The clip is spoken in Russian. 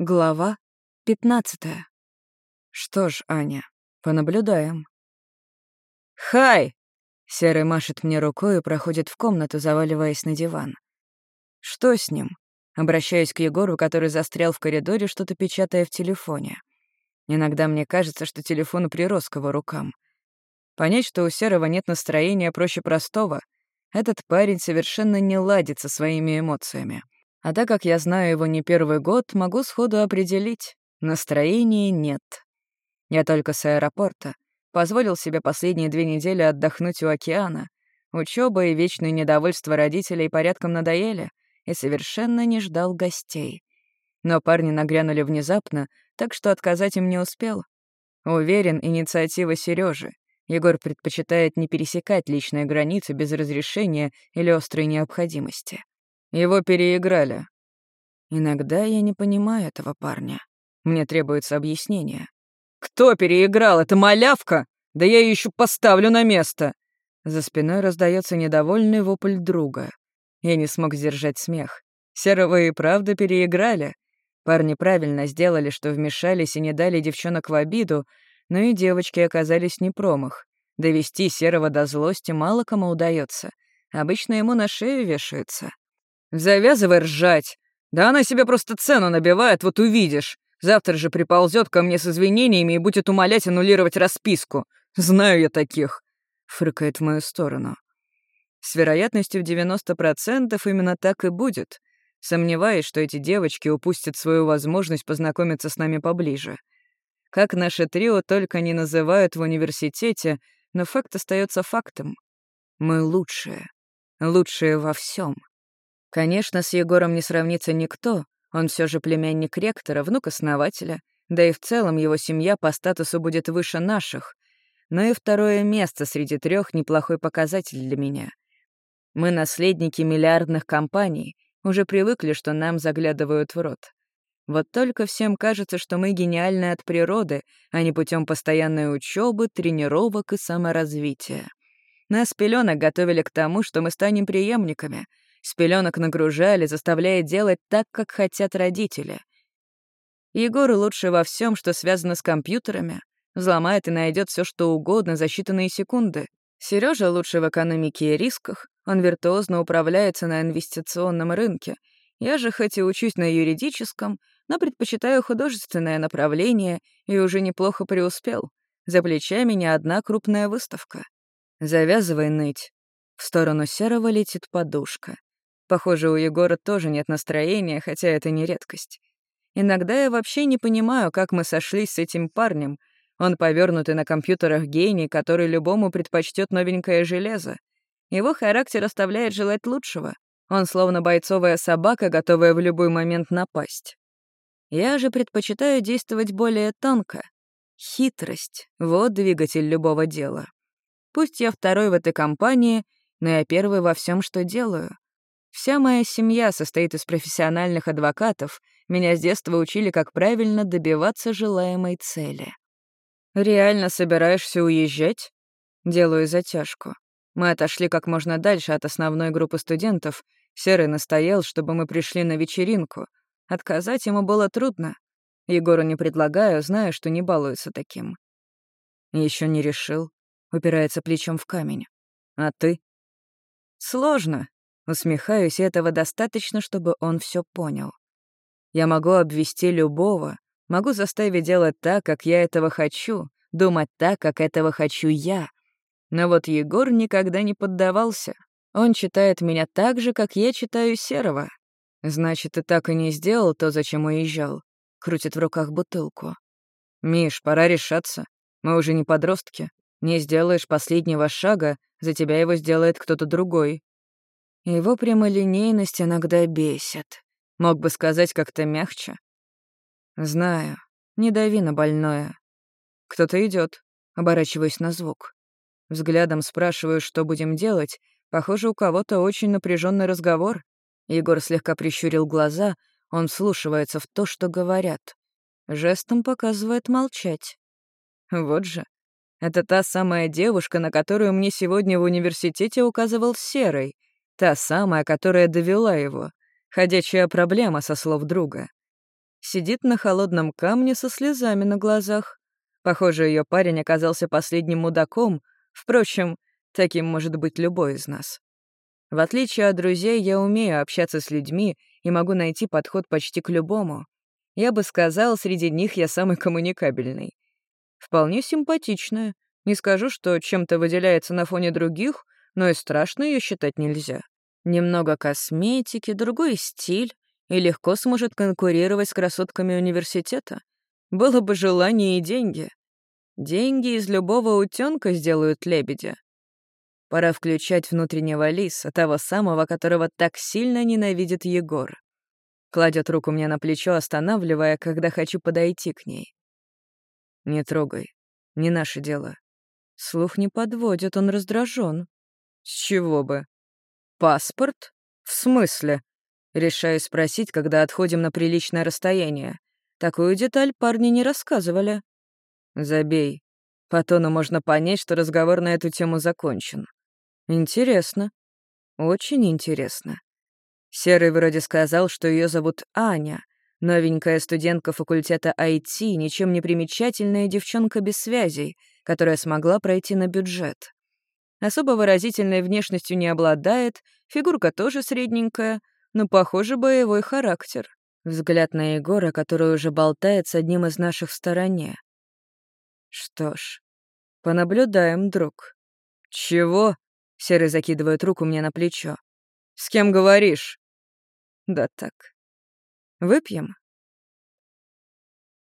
Глава 15. Что ж, Аня, понаблюдаем. «Хай!» — Серый машет мне рукой и проходит в комнату, заваливаясь на диван. «Что с ним?» Обращаюсь к Егору, который застрял в коридоре, что-то печатая в телефоне. Иногда мне кажется, что телефон прирос к его рукам. Понять, что у Серого нет настроения, проще простого. Этот парень совершенно не ладит со своими эмоциями. А так как я знаю его не первый год, могу сходу определить — настроения нет. Я только с аэропорта. Позволил себе последние две недели отдохнуть у океана. Учеба и вечное недовольство родителей порядком надоели, и совершенно не ждал гостей. Но парни нагрянули внезапно, так что отказать им не успел. Уверен, инициатива Сережи. Егор предпочитает не пересекать личные границы без разрешения или острой необходимости. Его переиграли. Иногда я не понимаю этого парня. Мне требуется объяснение. «Кто переиграл? Это малявка? Да я ее еще поставлю на место!» За спиной раздается недовольный вопль друга. Я не смог сдержать смех. Серого и правда переиграли. Парни правильно сделали, что вмешались и не дали девчонок в обиду, но и девочки оказались не промах. Довести Серого до злости мало кому удается. Обычно ему на шею вешаются. «Завязывай ржать. Да она себе просто цену набивает, вот увидишь. Завтра же приползет ко мне с извинениями и будет умолять аннулировать расписку. Знаю я таких», — фрыкает в мою сторону. С вероятностью в 90% именно так и будет. Сомневаюсь, что эти девочки упустят свою возможность познакомиться с нами поближе. Как наше трио только не называют в университете, но факт остается фактом. Мы лучшие. Лучшие во всем. Конечно, с Егором не сравнится никто, он все же племянник ректора, внук основателя, да и в целом его семья по статусу будет выше наших. Но и второе место среди трех неплохой показатель для меня. Мы наследники миллиардных компаний, уже привыкли, что нам заглядывают в рот. Вот только всем кажется, что мы гениальны от природы, а не путем постоянной учебы, тренировок и саморазвития. Нас пеленок готовили к тому, что мы станем преемниками — с пеленок нагружали, заставляя делать так, как хотят родители. Егор лучше во всем, что связано с компьютерами. Взломает и найдет все, что угодно за считанные секунды. Сережа лучше в экономике и рисках. Он виртуозно управляется на инвестиционном рынке. Я же хоть и учусь на юридическом, но предпочитаю художественное направление и уже неплохо преуспел. За плечами не одна крупная выставка. Завязывай ныть. В сторону серого летит подушка. Похоже, у Егора тоже нет настроения, хотя это не редкость. Иногда я вообще не понимаю, как мы сошлись с этим парнем. Он повернутый на компьютерах гений, который любому предпочтет новенькое железо. Его характер оставляет желать лучшего. Он словно бойцовая собака, готовая в любой момент напасть. Я же предпочитаю действовать более тонко. Хитрость — вот двигатель любого дела. Пусть я второй в этой компании, но я первый во всем, что делаю. Вся моя семья состоит из профессиональных адвокатов, меня с детства учили, как правильно добиваться желаемой цели. «Реально собираешься уезжать?» Делаю затяжку. Мы отошли как можно дальше от основной группы студентов. Серый настоял, чтобы мы пришли на вечеринку. Отказать ему было трудно. Егору не предлагаю, знаю, что не балуется таким. Еще не решил. Упирается плечом в камень. А ты? Сложно. Усмехаюсь, этого достаточно, чтобы он все понял. Я могу обвести любого, могу заставить делать так, как я этого хочу, думать так, как этого хочу я. Но вот Егор никогда не поддавался. Он читает меня так же, как я читаю Серого. Значит, ты так и не сделал то, зачем уезжал. Крутит в руках бутылку. «Миш, пора решаться. Мы уже не подростки. Не сделаешь последнего шага, за тебя его сделает кто-то другой. Его прямолинейность иногда бесит. Мог бы сказать как-то мягче. Знаю, не дави на больное. Кто-то идет. оборачиваясь на звук. Взглядом спрашиваю, что будем делать. Похоже, у кого-то очень напряженный разговор. Егор слегка прищурил глаза, он вслушивается в то, что говорят. Жестом показывает молчать. Вот же. Это та самая девушка, на которую мне сегодня в университете указывал Серый — Та самая, которая довела его. Ходячая проблема, со слов друга. Сидит на холодном камне со слезами на глазах. Похоже, ее парень оказался последним мудаком. Впрочем, таким может быть любой из нас. В отличие от друзей, я умею общаться с людьми и могу найти подход почти к любому. Я бы сказал, среди них я самый коммуникабельный. Вполне симпатичная. Не скажу, что чем-то выделяется на фоне других, но и страшно ее считать нельзя. Немного косметики, другой стиль, и легко сможет конкурировать с красотками университета. Было бы желание и деньги. Деньги из любого утенка сделают лебедя. Пора включать внутреннего лиса, того самого, которого так сильно ненавидит Егор. Кладет руку мне на плечо, останавливая, когда хочу подойти к ней. «Не трогай. Не наше дело». Слух не подводит, он раздражен. «С чего бы?» «Паспорт? В смысле?» Решаю спросить, когда отходим на приличное расстояние. Такую деталь парни не рассказывали. «Забей. По тону можно понять, что разговор на эту тему закончен. Интересно. Очень интересно. Серый вроде сказал, что ее зовут Аня, новенькая студентка факультета IT, ничем не примечательная девчонка без связей, которая смогла пройти на бюджет. Особо выразительной внешностью не обладает, фигурка тоже средненькая, но, похоже, боевой характер. Взгляд на Егора, который уже болтает с одним из наших в стороне. Что ж, понаблюдаем, друг. Чего? Серый закидывает руку мне на плечо. «С кем говоришь?» «Да так. Выпьем?»